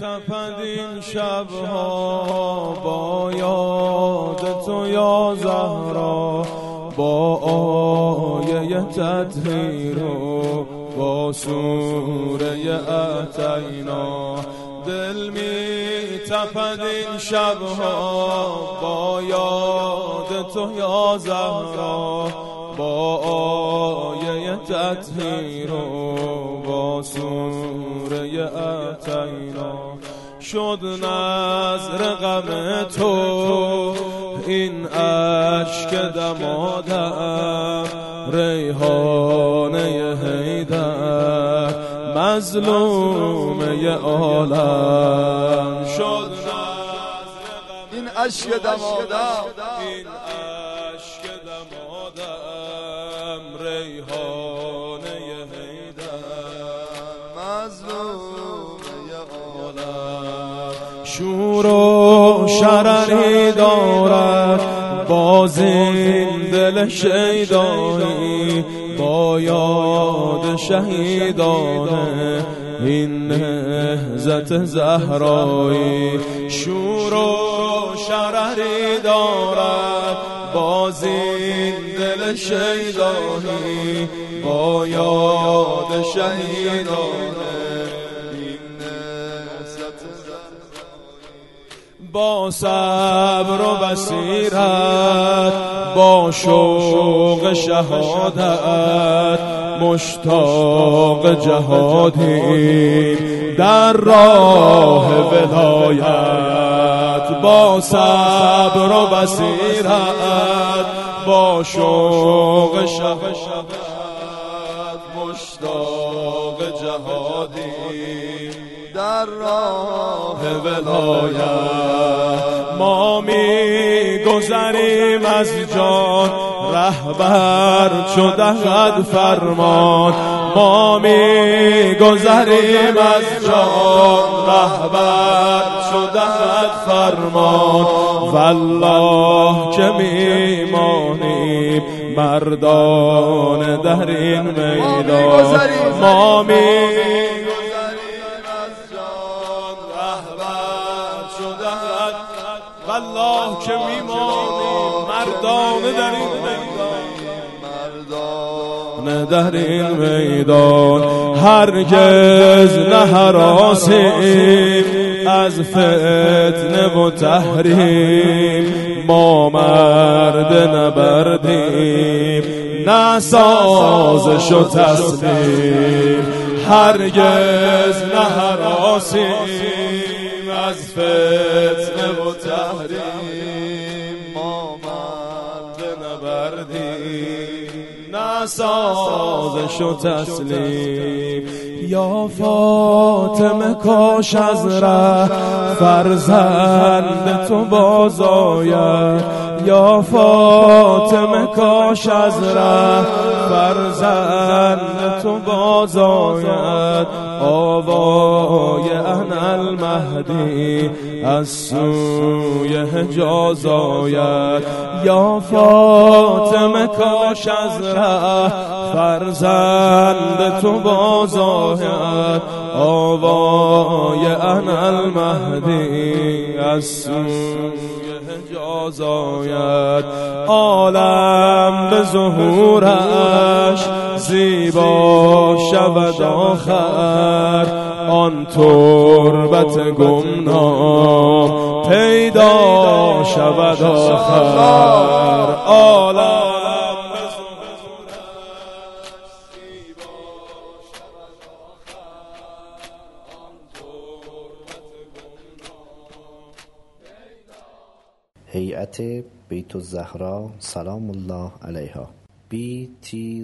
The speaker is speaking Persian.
تپد این شبها با یاد تو یا زهرا با آیه تطهیر و با سوره اتینا. دل می تپد این شبها با یاد تو یا زهرا با آیه تطهیر و با سوره اتینا شد نظر غم تو. این عشق دمادم ریحانه حیدر مظلومه عالم. شد این عشق دمادم. این عشق دمادم ریحانه حیدر. مظلومه عالم شور و شرری دارد. باز این دل شیدایی با یاد شهیدانه. این نهزت زهرایی. شور و شرری دارد. باز این دل شیدایی با یاد شهیدانه. با صبر و بصیرت با شوق شهادت مشتاق جهادیم در راه ولایت با صبر و بصیرت با شوق شهادت مشتاق جهادیم. در راه ولایت. ما می گذریم از جان رهبر چو دهد فرمان. ما می گذریم از جان رهبر چو دهد فرمان. والله که میمانیم مردان در این میدان. ما می والله که میمانیم مردانه در این میدان. در این میدان هرگز نه حراسیم از فتنه و تحریم ما مرد نبردیم. نه سازش و تسلیم هرگز نه حراسیم. از فتنه و تحریم ما مرد نبردیم نه سازش و تسلیم. یا فاطمه کاش از ره فرزند تو باز آید یا فاطمه کاش از ره فرزند تو باز آید آوای ان المهدی از سوی حجاز آید. یا فاطمه کاش از فرزند تو باز آید آوای ان المهدی از سوی حجاز آید. عالم به ظهورش زیبا شود آخر. آن تربت گمنام پیدا شود آخر. عالم هیئت بیت الزهرا سلام الله علیها. Btzs.ir